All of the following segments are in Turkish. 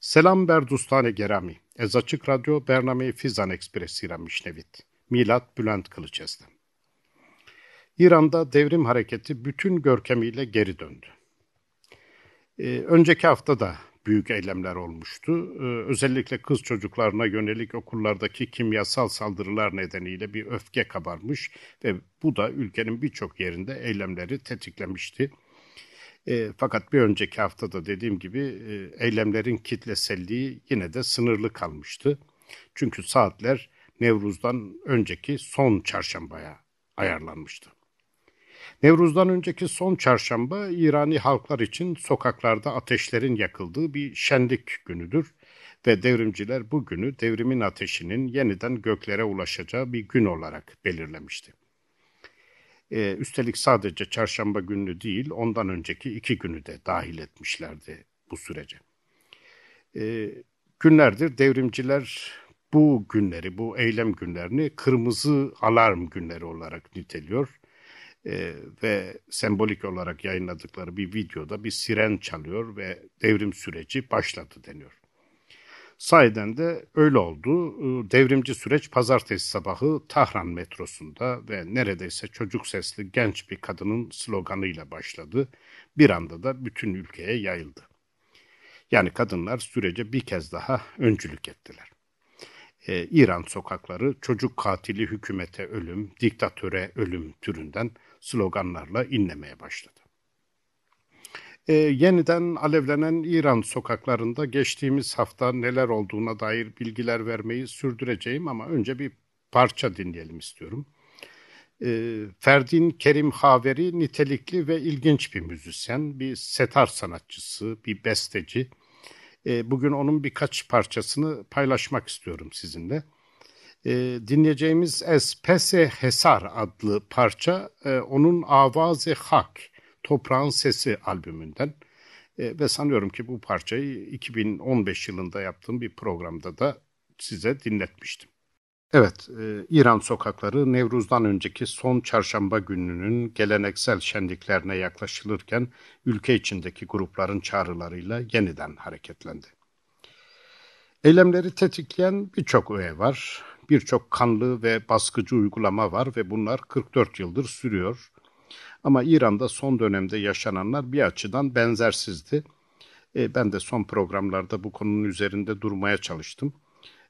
Selam ber dostane gerami. Ez açık radyo Bername Fizan Ekspresi Mişnevit. Milat Bülent Kılıçez'de. İran'da devrim hareketi bütün görkemiyle geri döndü. Ee, önceki hafta da büyük eylemler olmuştu. Ee, özellikle kız çocuklarına yönelik okullardaki kimyasal saldırılar nedeniyle bir öfke kabarmış ve bu da ülkenin birçok yerinde eylemleri tetiklemişti. E, fakat bir önceki haftada dediğim gibi e, eylemlerin kitleselliği yine de sınırlı kalmıştı. Çünkü saatler Nevruz'dan önceki son çarşambaya ayarlanmıştı. Nevruz'dan önceki son çarşamba İrani halklar için sokaklarda ateşlerin yakıldığı bir şenlik günüdür ve devrimciler bu günü devrimin ateşinin yeniden göklere ulaşacağı bir gün olarak belirlemişti. Ee, üstelik sadece çarşamba günü değil, ondan önceki iki günü de dahil etmişlerdi bu sürece. Ee, günlerdir devrimciler bu günleri, bu eylem günlerini kırmızı alarm günleri olarak niteliyor ee, ve sembolik olarak yayınladıkları bir videoda bir siren çalıyor ve devrim süreci başladı deniyor. Sahiden de öyle oldu. Devrimci süreç pazartesi sabahı Tahran metrosunda ve neredeyse çocuk sesli genç bir kadının sloganıyla başladı. Bir anda da bütün ülkeye yayıldı. Yani kadınlar sürece bir kez daha öncülük ettiler. Ee, İran sokakları çocuk katili hükümete ölüm, diktatöre ölüm türünden sloganlarla inlemeye başladı. E, yeniden alevlenen İran sokaklarında geçtiğimiz hafta neler olduğuna dair bilgiler vermeyi sürdüreceğim ama önce bir parça dinleyelim istiyorum. E, Ferdin Kerim Haveri nitelikli ve ilginç bir müzisyen, bir setar sanatçısı, bir besteci. E, bugün onun birkaç parçasını paylaşmak istiyorum sizinle. E, dinleyeceğimiz Espese Hesar adlı parça e, onun Avaz-ı Hak Toprağın Sesi albümünden. E, ve sanıyorum ki bu parçayı 2015 yılında yaptığım bir programda da size dinletmiştim. Evet, e, İran sokakları Nevruz'dan önceki son çarşamba gününün geleneksel şenliklerine yaklaşılırken ülke içindeki grupların çağrılarıyla yeniden hareketlendi. Eylemleri tetikleyen birçok öğe var, birçok kanlı ve baskıcı uygulama var ve bunlar 44 yıldır sürüyor. Ama İran'da son dönemde yaşananlar bir açıdan benzersizdi. E, ben de son programlarda bu konunun üzerinde durmaya çalıştım.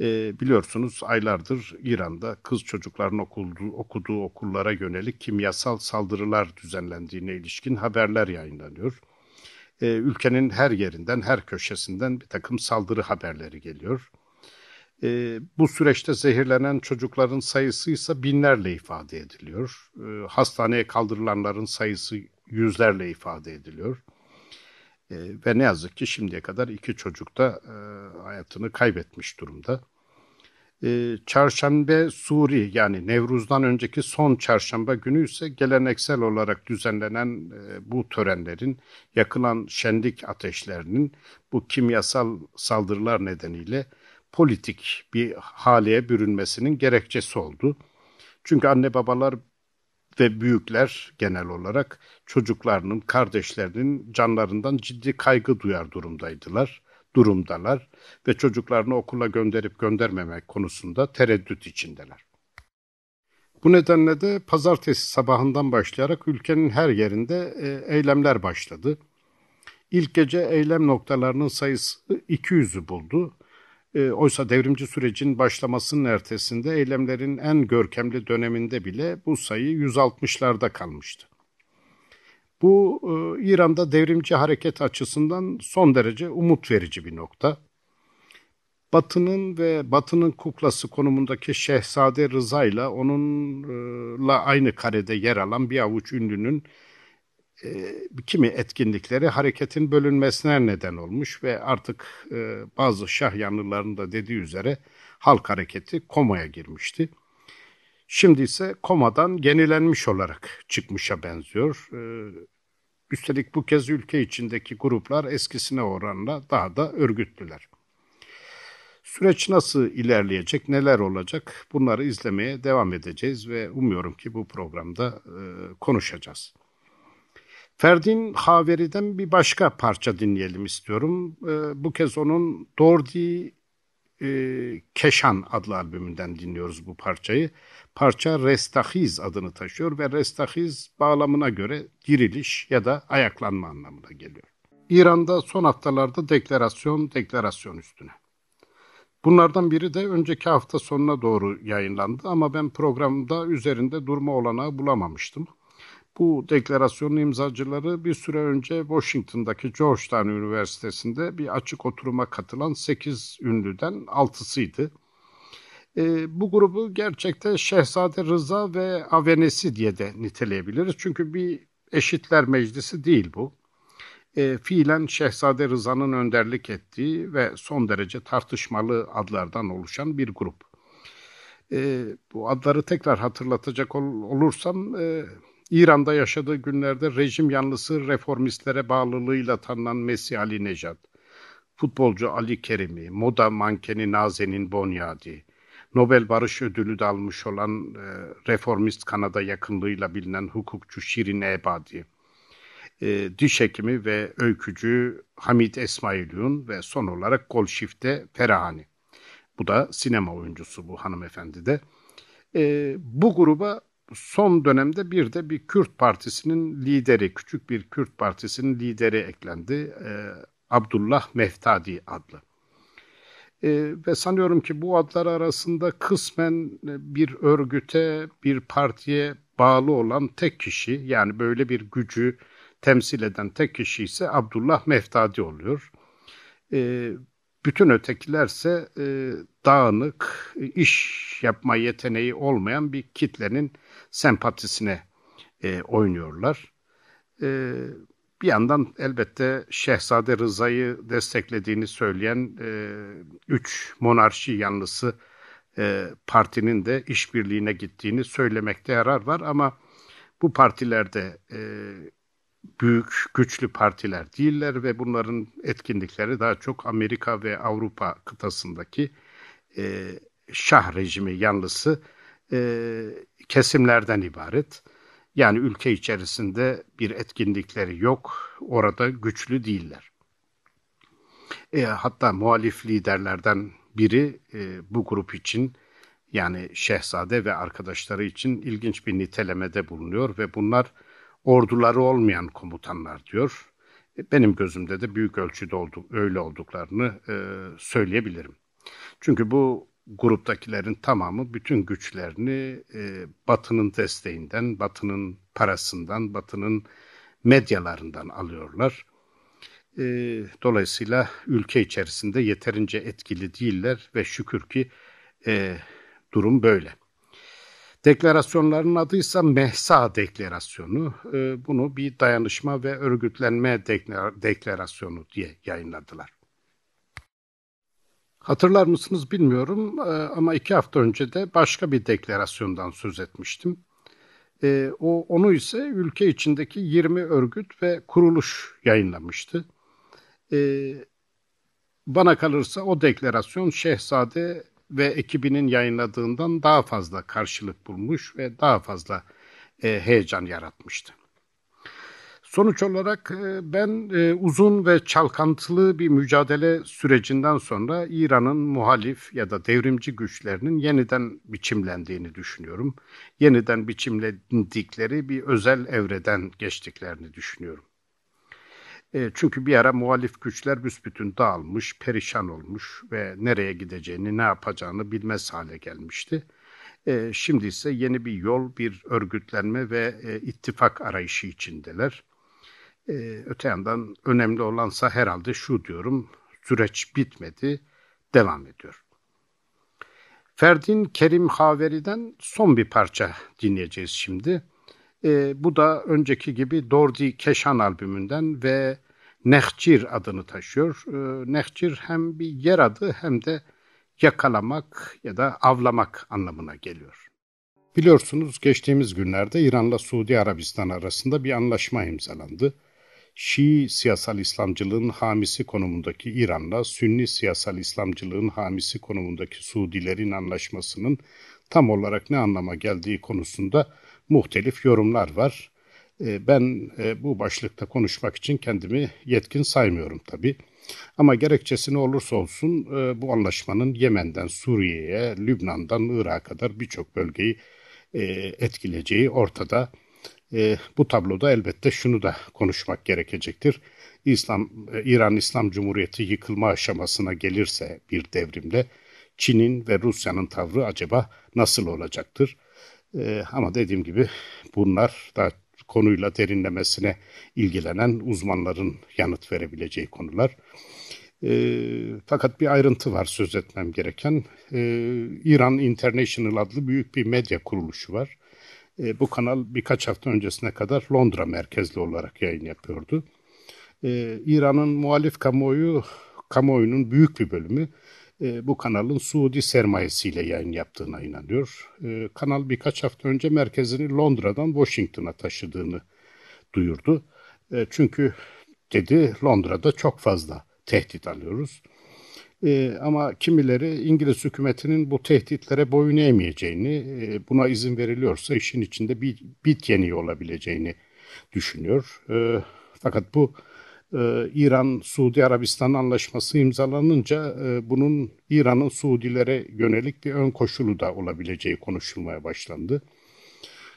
E, biliyorsunuz aylardır İran'da kız çocukların okuduğu, okuduğu okullara yönelik kimyasal saldırılar düzenlendiğine ilişkin haberler yayınlanıyor. E, ülkenin her yerinden, her köşesinden bir takım saldırı haberleri geliyor. E, bu süreçte zehirlenen çocukların sayısı ise binlerle ifade ediliyor. E, hastaneye kaldırılanların sayısı yüzlerle ifade ediliyor. E, ve ne yazık ki şimdiye kadar iki çocuk da e, hayatını kaybetmiş durumda. E, çarşamba Suri yani Nevruz'dan önceki son çarşamba günü ise geleneksel olarak düzenlenen e, bu törenlerin yakılan şenlik ateşlerinin bu kimyasal saldırılar nedeniyle politik bir hale bürünmesinin gerekçesi oldu. Çünkü anne babalar ve büyükler genel olarak çocuklarının, kardeşlerinin canlarından ciddi kaygı duyar durumdaydılar, durumdalar ve çocuklarını okula gönderip göndermemek konusunda tereddüt içindeler. Bu nedenle de pazartesi sabahından başlayarak ülkenin her yerinde e, eylemler başladı. İlk gece eylem noktalarının sayısı 200'ü buldu e, oysa devrimci sürecin başlamasının ertesinde eylemlerin en görkemli döneminde bile bu sayı 160'larda kalmıştı. Bu e, İran'da devrimci hareket açısından son derece umut verici bir nokta. Batı'nın ve Batı'nın kuklası konumundaki Şehzade Rıza ile onunla aynı karede yer alan bir avuç ünlünün e, kimi etkinlikleri hareketin bölünmesine neden olmuş ve artık e, bazı şah yanlıların da dediği üzere halk hareketi komaya girmişti. Şimdi ise komadan yenilenmiş olarak çıkmışa benziyor. E, üstelik bu kez ülke içindeki gruplar eskisine oranla daha da örgütlüler. Süreç nasıl ilerleyecek, neler olacak bunları izlemeye devam edeceğiz ve umuyorum ki bu programda e, konuşacağız. Ferdin Haveri'den bir başka parça dinleyelim istiyorum. E, bu kez onun Dordi e, Keşan adlı albümünden dinliyoruz bu parçayı. Parça Restahiz adını taşıyor ve Restahiz bağlamına göre diriliş ya da ayaklanma anlamına geliyor. İran'da son haftalarda deklarasyon deklarasyon üstüne. Bunlardan biri de önceki hafta sonuna doğru yayınlandı ama ben programda üzerinde durma olanağı bulamamıştım. Bu deklarasyonun imzacıları bir süre önce Washington'daki Georgetown Üniversitesi'nde bir açık oturuma katılan 8 ünlüden 6'sıydı. E, bu grubu gerçekte Şehzade Rıza ve Avenesi diye de niteleyebiliriz. Çünkü bir eşitler meclisi değil bu. E, fiilen Şehzade Rıza'nın önderlik ettiği ve son derece tartışmalı adlardan oluşan bir grup. E, bu adları tekrar hatırlatacak ol, olursam... E, İran'da yaşadığı günlerde rejim yanlısı reformistlere bağlılığıyla tanınan Mesih Ali Nejat, futbolcu Ali Kerimi, moda mankeni Nazenin Bonyadi, Nobel Barış Ödülü de almış olan e, reformist Kanada yakınlığıyla bilinen hukukçu Şirin Ebadi, e, diş hekimi ve öykücü Hamid Esmailyun ve son olarak Golşifte Ferahani. Bu da sinema oyuncusu bu hanımefendi de. E, bu gruba son dönemde bir de bir Kürt partisinin lideri, küçük bir Kürt partisinin lideri eklendi. E, Abdullah Meftadi adlı. E, ve sanıyorum ki bu adlar arasında kısmen bir örgüte, bir partiye bağlı olan tek kişi, yani böyle bir gücü temsil eden tek kişi ise Abdullah Meftadi oluyor. E, bütün ötekilerse e, dağınık, iş yapma yeteneği olmayan bir kitlenin sempatisine e, oynuyorlar. E, bir yandan elbette Şehzade Rıza'yı desteklediğini söyleyen e, üç monarşi yanlısı e, partinin de işbirliğine gittiğini söylemekte yarar var ama bu partilerde e, büyük, güçlü partiler değiller ve bunların etkinlikleri daha çok Amerika ve Avrupa kıtasındaki e, şah rejimi yanlısı e, kesimlerden ibaret. Yani ülke içerisinde bir etkinlikleri yok, orada güçlü değiller. E, hatta muhalif liderlerden biri e, bu grup için yani Şehzade ve arkadaşları için ilginç bir nitelemede bulunuyor ve bunlar orduları olmayan komutanlar diyor. E, benim gözümde de büyük ölçüde oldu, öyle olduklarını e, söyleyebilirim. Çünkü bu gruptakilerin tamamı bütün güçlerini e, Batı'nın desteğinden, Batı'nın parasından, Batı'nın medyalarından alıyorlar. E, dolayısıyla ülke içerisinde yeterince etkili değiller ve şükür ki e, durum böyle. Deklarasyonların adıysa Mehsa Deklarasyonu. E, bunu bir dayanışma ve örgütlenme deklarasyonu diye yayınladılar. Hatırlar mısınız bilmiyorum e, ama iki hafta önce de başka bir deklarasyondan söz etmiştim. E, o Onu ise ülke içindeki 20 örgüt ve kuruluş yayınlamıştı. E, bana kalırsa o deklarasyon Şehzade ve ekibinin yayınladığından daha fazla karşılık bulmuş ve daha fazla heyecan yaratmıştı. Sonuç olarak e, ben e, uzun ve çalkantılı bir mücadele sürecinden sonra İran'ın muhalif ya da devrimci güçlerinin yeniden biçimlendiğini düşünüyorum. Yeniden biçimlendikleri bir özel evreden geçtiklerini düşünüyorum. E, çünkü bir ara muhalif güçler büsbütün dağılmış, perişan olmuş ve nereye gideceğini, ne yapacağını bilmez hale gelmişti. Şimdi ise yeni bir yol, bir örgütlenme ve ittifak arayışı içindeler. Ee, öte yandan önemli olansa herhalde şu diyorum, süreç bitmedi, devam ediyor. Ferdin Kerim Haveri'den son bir parça dinleyeceğiz şimdi. E, bu da önceki gibi Dordi Keşan albümünden ve Nehcir adını taşıyor. E, Nehcir hem bir yer adı hem de yakalamak ya da avlamak anlamına geliyor. Biliyorsunuz geçtiğimiz günlerde İran'la Suudi Arabistan arasında bir anlaşma imzalandı. Şii siyasal İslamcılığın hamisi konumundaki İran'la Sünni siyasal İslamcılığın hamisi konumundaki Suudilerin anlaşmasının tam olarak ne anlama geldiği konusunda muhtelif yorumlar var. E, ben e, bu başlıkta konuşmak için kendimi yetkin saymıyorum tabii. Ama gerekçesi ne olursa olsun e, bu anlaşmanın Yemen'den Suriye'ye, Lübnan'dan Irak'a kadar birçok bölgeyi etkileyeceği ortada. Bu tabloda elbette şunu da konuşmak gerekecektir. İslam İran İslam Cumhuriyeti yıkılma aşamasına gelirse bir devrimle Çin'in ve Rusya'nın tavrı acaba nasıl olacaktır? Ee, ama dediğim gibi bunlar da konuyla derinlemesine ilgilenen uzmanların yanıt verebileceği konular. E, fakat bir ayrıntı var söz etmem gereken. E, İran International adlı büyük bir medya kuruluşu var. E, bu kanal birkaç hafta öncesine kadar Londra merkezli olarak yayın yapıyordu. E, İran'ın muhalif kamuoyu, kamuoyunun büyük bir bölümü e, bu kanalın Suudi sermayesiyle yayın yaptığına inanıyor. E, kanal birkaç hafta önce merkezini Londra'dan Washington'a taşıdığını duyurdu. E, çünkü dedi Londra'da çok fazla tehdit alıyoruz. E, ama kimileri İngiliz hükümetinin bu tehditlere boyun eğmeyeceğini, e, buna izin veriliyorsa işin içinde bir bit yeniği olabileceğini düşünüyor. E, fakat bu İran-Suudi Arabistan anlaşması imzalanınca e, bunun İran'ın Suudilere yönelik bir ön koşulu da olabileceği konuşulmaya başlandı.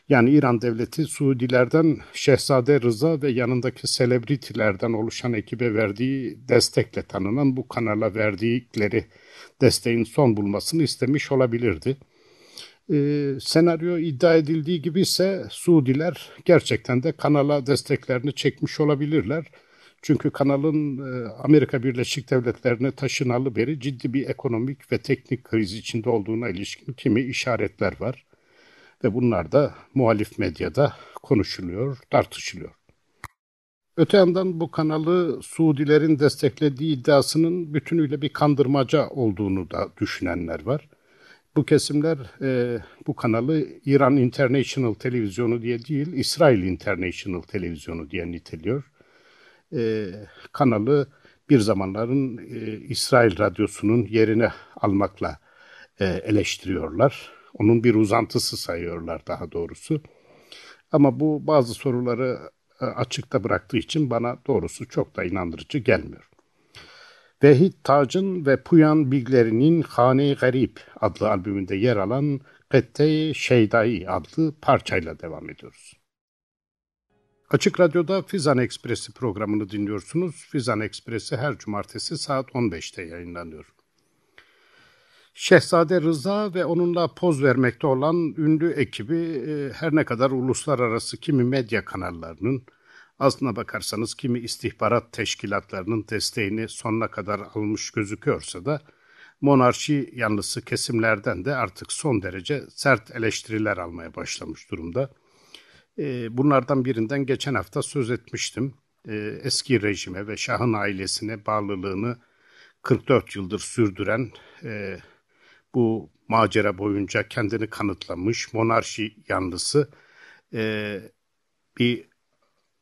Yani İran devleti Suudilerden Şehzade Rıza ve yanındaki selebritilerden oluşan ekibe verdiği destekle tanınan bu kanala verdikleri desteğin son bulmasını istemiş olabilirdi. Ee, senaryo iddia edildiği gibi ise Suudiler gerçekten de kanala desteklerini çekmiş olabilirler. Çünkü kanalın e, Amerika Birleşik Devletleri'ne taşınalı beri ciddi bir ekonomik ve teknik kriz içinde olduğuna ilişkin kimi işaretler var. Ve bunlar da muhalif medyada konuşuluyor, tartışılıyor. Öte yandan bu kanalı Suudilerin desteklediği iddiasının bütünüyle bir kandırmaca olduğunu da düşünenler var. Bu kesimler e, bu kanalı İran International Televizyonu diye değil, İsrail International Televizyonu diye niteliyor e, kanalı bir zamanların e, İsrail radyosunun yerine almakla e, eleştiriyorlar. Onun bir uzantısı sayıyorlar daha doğrusu. Ama bu bazı soruları e, açıkta bıraktığı için bana doğrusu çok da inandırıcı gelmiyor. Vehit Tac'ın ve Puyan Bilglerinin Hane Garip adlı albümünde yer alan Kette Şeydai adlı parçayla devam ediyoruz. Açık Radyo'da Fizan Ekspresi programını dinliyorsunuz. Fizan Ekspresi her cumartesi saat 15'te yayınlanıyor. Şehzade Rıza ve onunla poz vermekte olan ünlü ekibi e, her ne kadar uluslararası kimi medya kanallarının, aslına bakarsanız kimi istihbarat teşkilatlarının desteğini sonuna kadar almış gözüküyorsa da, monarşi yanlısı kesimlerden de artık son derece sert eleştiriler almaya başlamış durumda. Ee, bunlardan birinden geçen hafta söz etmiştim. Ee, eski rejime ve Şah'ın ailesine bağlılığını 44 yıldır sürdüren e, bu macera boyunca kendini kanıtlamış monarşi yanlısı e, bir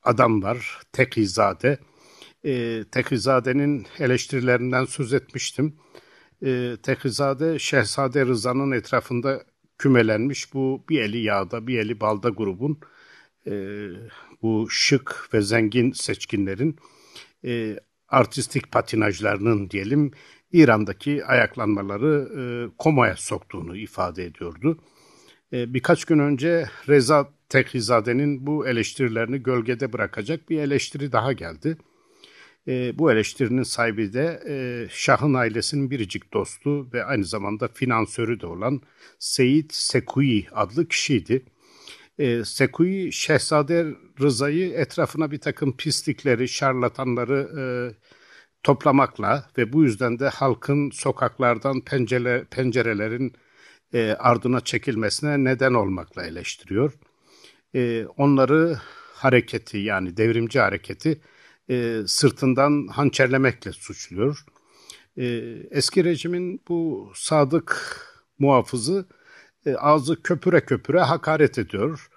adam var Tekizade. E, Tekizade'nin eleştirilerinden söz etmiştim. Tekizade Şehzade Rıza'nın etrafında kümelenmiş bu bir eli yağda bir eli balda grubun e, bu şık ve zengin seçkinlerin e, artistik patinajlarının diyelim İran'daki ayaklanmaları e, komaya soktuğunu ifade ediyordu. E, birkaç gün önce Reza Tekhizade'nin bu eleştirilerini gölgede bırakacak bir eleştiri daha geldi. E, bu eleştirinin sahibi de e, Şah'ın ailesinin biricik dostu ve aynı zamanda finansörü de olan Seyit Sekui adlı kişiydi e, Sekui Şehzade Rıza'yı etrafına bir takım pislikleri, şarlatanları e, toplamakla ve bu yüzden de halkın sokaklardan pencere, pencerelerin e, ardına çekilmesine neden olmakla eleştiriyor. E, onları hareketi yani devrimci hareketi e, sırtından hançerlemekle suçluyor. E, eski rejimin bu sadık muhafızı e, ağzı köpüre köpüre hakaret ediyor.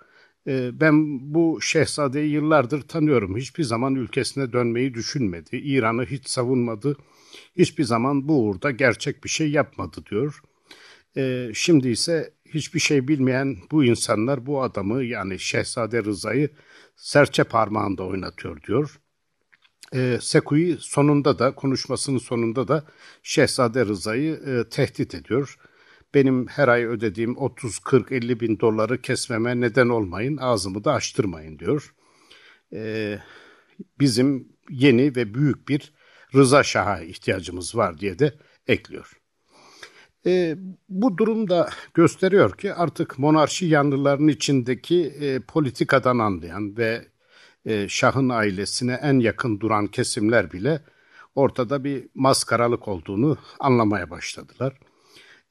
E, ben bu şehzadeyi yıllardır tanıyorum. Hiçbir zaman ülkesine dönmeyi düşünmedi. İran'ı hiç savunmadı. Hiçbir zaman bu uğurda gerçek bir şey yapmadı diyor. E, şimdi ise hiçbir şey bilmeyen bu insanlar bu adamı yani Şehzade Rıza'yı serçe parmağında oynatıyor diyor. E, Sekui sonunda da konuşmasının sonunda da Şehzade Rıza'yı e, tehdit ediyor. Benim her ay ödediğim 30, 40, 50 bin doları kesmeme neden olmayın, ağzımı da açtırmayın diyor. E, bizim yeni ve büyük bir Rıza Şah'a ihtiyacımız var diye de ekliyor. E, bu durum da gösteriyor ki artık monarşi yanlılarının içindeki e, politikadan anlayan ve e, Şah'ın ailesine en yakın duran kesimler bile ortada bir maskaralık olduğunu anlamaya başladılar.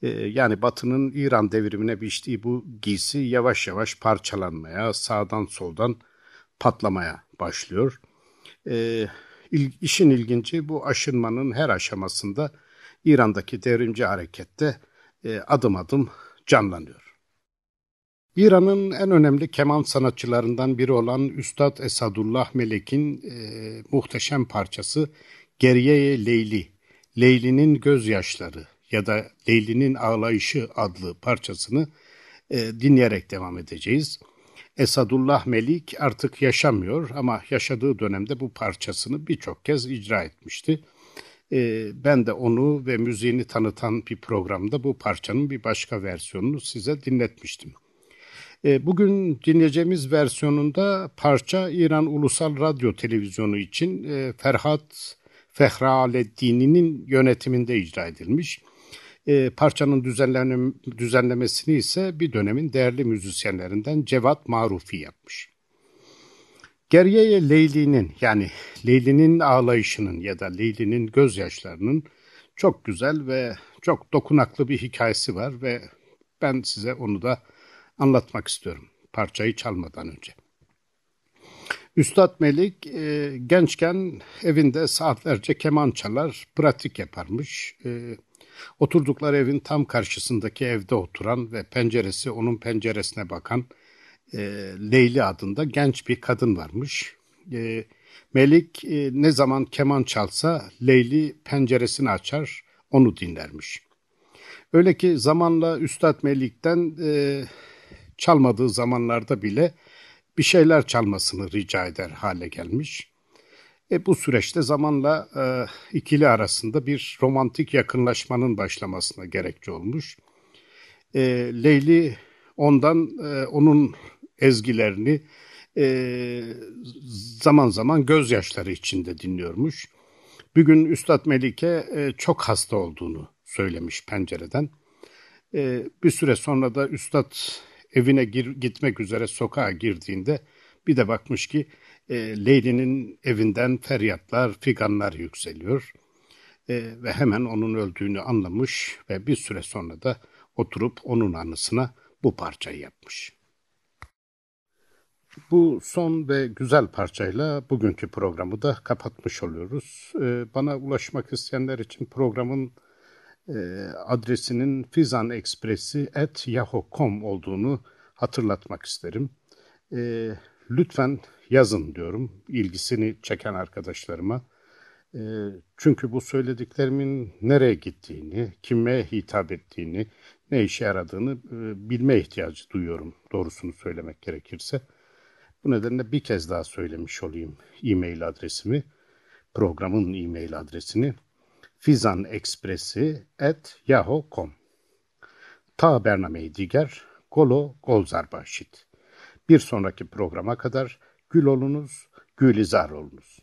E, yani Batı'nın İran devrimine biçtiği bu giysi yavaş yavaş parçalanmaya, sağdan soldan patlamaya başlıyor. E, il, işin ilginci bu aşınmanın her aşamasında İran'daki devrimci harekette e, adım adım canlanıyor. İran'ın en önemli keman sanatçılarından biri olan Üstad Esadullah Melek'in e, muhteşem parçası Geriye Leyli, Leyli'nin gözyaşları ya da Leyli'nin ağlayışı adlı parçasını e, dinleyerek devam edeceğiz. Esadullah Melik artık yaşamıyor ama yaşadığı dönemde bu parçasını birçok kez icra etmişti. Ee, ben de onu ve müziğini tanıtan bir programda bu parçanın bir başka versiyonunu size dinletmiştim. Ee, bugün dinleyeceğimiz versiyonunda parça İran Ulusal Radyo Televizyonu için e, Ferhat Fehraleddin'in yönetiminde icra edilmiş. E, parçanın düzenleme, düzenlemesini ise bir dönemin değerli müzisyenlerinden Cevat Marufi yapmış. Geriye Leyli'nin yani Leyli'nin ağlayışının ya da Leyli'nin gözyaşlarının çok güzel ve çok dokunaklı bir hikayesi var ve ben size onu da anlatmak istiyorum parçayı çalmadan önce. Üstad Melik e, gençken evinde saatlerce keman çalar, pratik yaparmış. E, oturdukları evin tam karşısındaki evde oturan ve penceresi onun penceresine bakan e, Leyli adında genç bir kadın varmış. E, Melik e, ne zaman keman çalsa Leyli penceresini açar, onu dinlermiş. Öyle ki zamanla Üstad Melik'ten e, çalmadığı zamanlarda bile bir şeyler çalmasını rica eder hale gelmiş. E, bu süreçte zamanla e, ikili arasında bir romantik yakınlaşmanın başlamasına gerekçe olmuş. E, Leyli ondan e, onun ezgilerini e, zaman zaman gözyaşları içinde dinliyormuş. Bugün Üstad Melike e, çok hasta olduğunu söylemiş pencereden. E, bir süre sonra da Üstad evine gir, gitmek üzere sokağa girdiğinde bir de bakmış ki e, Leyli'nin evinden feryatlar, figanlar yükseliyor. E, ve hemen onun öldüğünü anlamış ve bir süre sonra da oturup onun anısına bu parçayı yapmış. Bu son ve güzel parçayla bugünkü programı da kapatmış oluyoruz. Ee, bana ulaşmak isteyenler için programın e, adresinin fizanexpressi.yahoo.com olduğunu hatırlatmak isterim. Ee, lütfen yazın diyorum ilgisini çeken arkadaşlarıma. Ee, çünkü bu söylediklerimin nereye gittiğini, kime hitap ettiğini, ne işe yaradığını e, bilme ihtiyacı duyuyorum doğrusunu söylemek gerekirse. Bu nedenle bir kez daha söylemiş olayım e-mail adresimi, programın e-mail adresini fizanexpressi.yahoo.com Ta bernameyi diger, golo golzar başit. Bir sonraki programa kadar gül olunuz, gülizar olunuz.